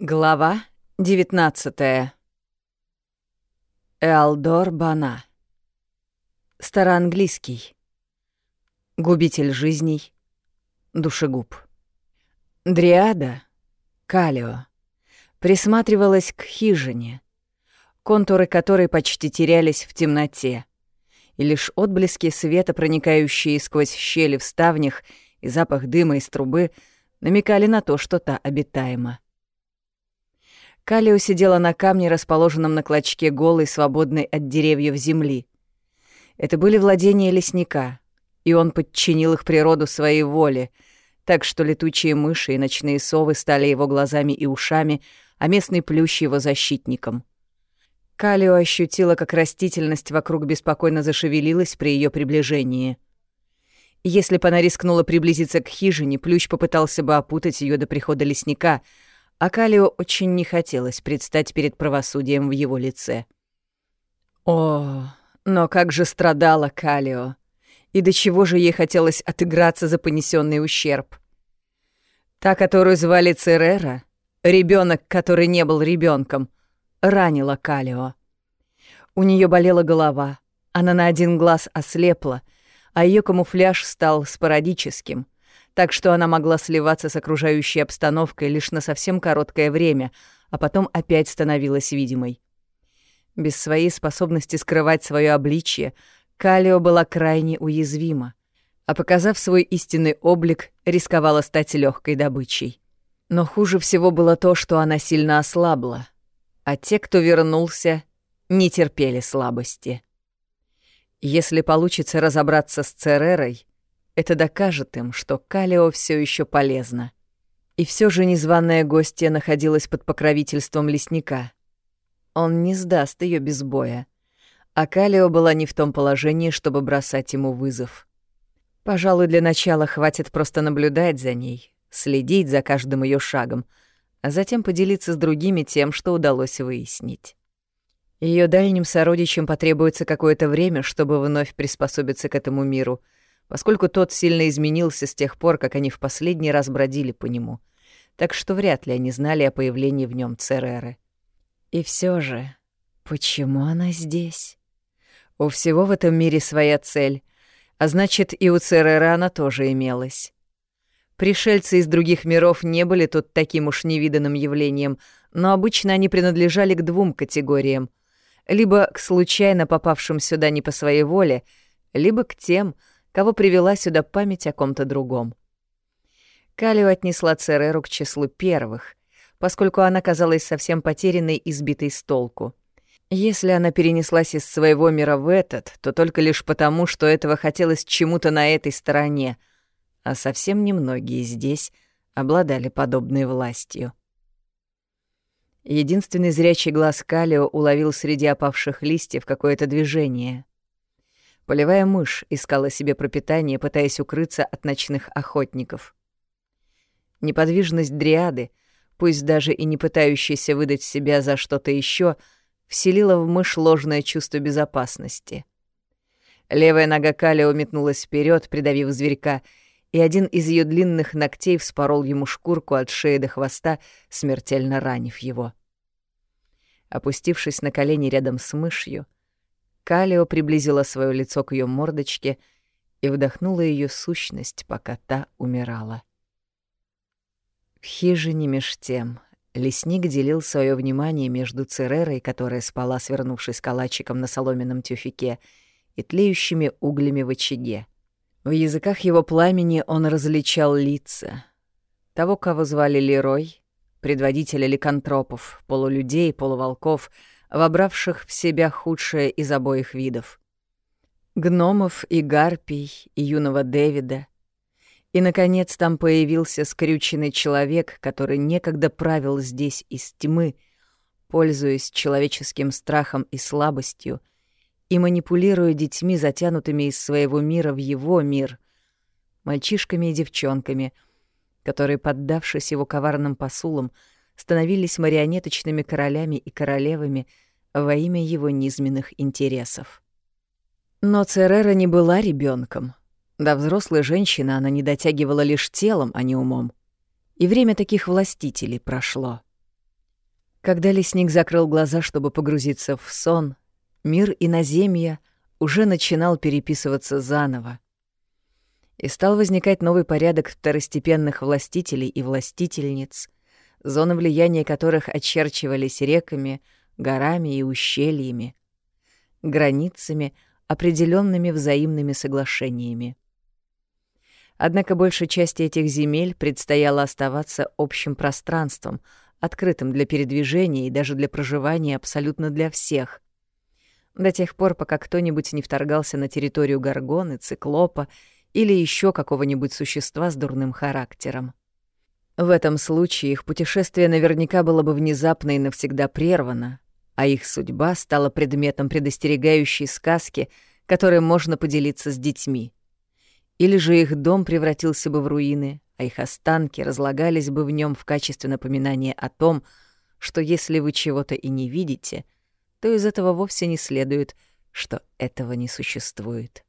Глава 19 Эалдор Бана. Староанглийский. Губитель жизней. Душегуб. Дриада Калио присматривалась к хижине, контуры которой почти терялись в темноте, и лишь отблески света, проникающие сквозь щели в ставнях, и запах дыма из трубы намекали на то, что та обитаема. Калио сидела на камне, расположенном на клочке голой, свободной от деревьев земли. Это были владения лесника, и он подчинил их природу своей воле, так что летучие мыши и ночные совы стали его глазами и ушами, а местный плющ его защитником. Калио ощутила, как растительность вокруг беспокойно зашевелилась при ее приближении. Если бы она рискнула приблизиться к хижине, плющ попытался бы опутать ее до прихода лесника — а Калио очень не хотелось предстать перед правосудием в его лице. О, но как же страдала Калио! И до чего же ей хотелось отыграться за понесенный ущерб? Та, которую звали Церера, ребенок, который не был ребенком, ранила Калио. У нее болела голова, она на один глаз ослепла, а ее камуфляж стал спорадическим — так что она могла сливаться с окружающей обстановкой лишь на совсем короткое время, а потом опять становилась видимой. Без своей способности скрывать свое обличье, Калио была крайне уязвима, а показав свой истинный облик, рисковала стать легкой добычей. Но хуже всего было то, что она сильно ослабла, а те, кто вернулся, не терпели слабости. Если получится разобраться с Церерой, это докажет им, что Калио все еще полезно. И все же незваная гостья находилась под покровительством лесника. Он не сдаст ее без боя. А Калио была не в том положении, чтобы бросать ему вызов. Пожалуй, для начала хватит просто наблюдать за ней, следить за каждым ее шагом, а затем поделиться с другими тем, что удалось выяснить. Ее дальним сородичам потребуется какое-то время, чтобы вновь приспособиться к этому миру — поскольку тот сильно изменился с тех пор, как они в последний раз бродили по нему, так что вряд ли они знали о появлении в нем Цереры. И все же, почему она здесь? У всего в этом мире своя цель, а значит, и у Цереры она тоже имелась. Пришельцы из других миров не были тут таким уж невиданным явлением, но обычно они принадлежали к двум категориям — либо к случайно попавшим сюда не по своей воле, либо к тем, кого привела сюда память о ком-то другом. Калио отнесла Цереру к числу первых, поскольку она казалась совсем потерянной и сбитой с толку. Если она перенеслась из своего мира в этот, то только лишь потому, что этого хотелось чему-то на этой стороне, а совсем немногие здесь обладали подобной властью. Единственный зрячий глаз Калио уловил среди опавших листьев какое-то движение. Полевая мышь искала себе пропитание, пытаясь укрыться от ночных охотников. Неподвижность дриады, пусть даже и не пытающаяся выдать себя за что-то еще, вселила в мышь ложное чувство безопасности. Левая нога Калио метнулась вперед, придавив зверька, и один из ее длинных ногтей вспорол ему шкурку от шеи до хвоста, смертельно ранив его. Опустившись на колени рядом с мышью, Калио приблизила свое лицо к ее мордочке и вдохнула ее сущность, пока та умирала. В хижине меж тем лесник делил свое внимание между Церерой, которая спала, свернувшись калачиком на соломенном тюфике, и тлеющими углями в очаге. В языках его пламени он различал лица. Того, кого звали Лерой, предводителя ликантропов, полулюдей, полуволков — вобравших в себя худшее из обоих видов. Гномов и гарпий, и юного Дэвида. И, наконец, там появился скрюченный человек, который некогда правил здесь из тьмы, пользуясь человеческим страхом и слабостью, и манипулируя детьми, затянутыми из своего мира в его мир, мальчишками и девчонками, которые, поддавшись его коварным посулам, становились марионеточными королями и королевами во имя его низменных интересов. Но Церера не была ребенком. До взрослой женщины она не дотягивала лишь телом, а не умом. И время таких властителей прошло. Когда лесник закрыл глаза, чтобы погрузиться в сон, мир иноземья уже начинал переписываться заново. И стал возникать новый порядок второстепенных властителей и властительниц, зоны влияния которых очерчивались реками, горами и ущельями, границами, определенными взаимными соглашениями. Однако большей части этих земель предстояло оставаться общим пространством, открытым для передвижения и даже для проживания абсолютно для всех. До тех пор, пока кто-нибудь не вторгался на территорию Гаргоны, Циклопа или еще какого-нибудь существа с дурным характером. В этом случае их путешествие наверняка было бы внезапно и навсегда прервано, а их судьба стала предметом предостерегающей сказки, которой можно поделиться с детьми. Или же их дом превратился бы в руины, а их останки разлагались бы в нем в качестве напоминания о том, что если вы чего-то и не видите, то из этого вовсе не следует, что этого не существует.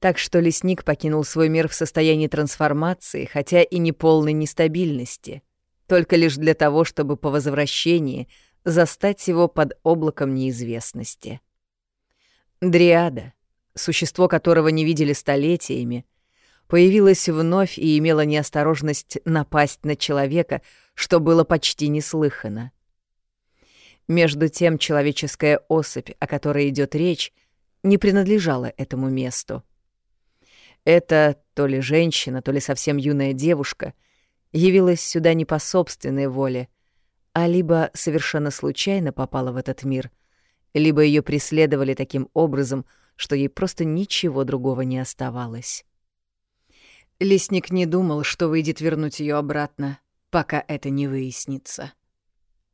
Так что лесник покинул свой мир в состоянии трансформации, хотя и не полной нестабильности, только лишь для того, чтобы по возвращении застать его под облаком неизвестности. Дриада, существо которого не видели столетиями, появилось вновь и имело неосторожность напасть на человека, что было почти неслыхано. Между тем человеческая особь, о которой идет речь, не принадлежала этому месту. Это то ли женщина, то ли совсем юная девушка явилась сюда не по собственной воле, а либо совершенно случайно попала в этот мир, либо ее преследовали таким образом, что ей просто ничего другого не оставалось. Лесник не думал, что выйдет вернуть ее обратно, пока это не выяснится.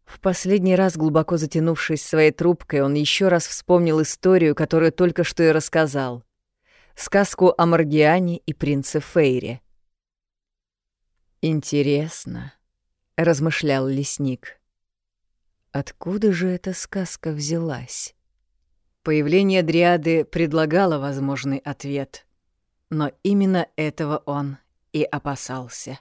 В последний раз, глубоко затянувшись своей трубкой, он еще раз вспомнил историю, которую только что и рассказал. Сказку о Маргиане и принце Фейре. «Интересно», — размышлял лесник. «Откуда же эта сказка взялась?» Появление Дриады предлагало возможный ответ, но именно этого он и опасался.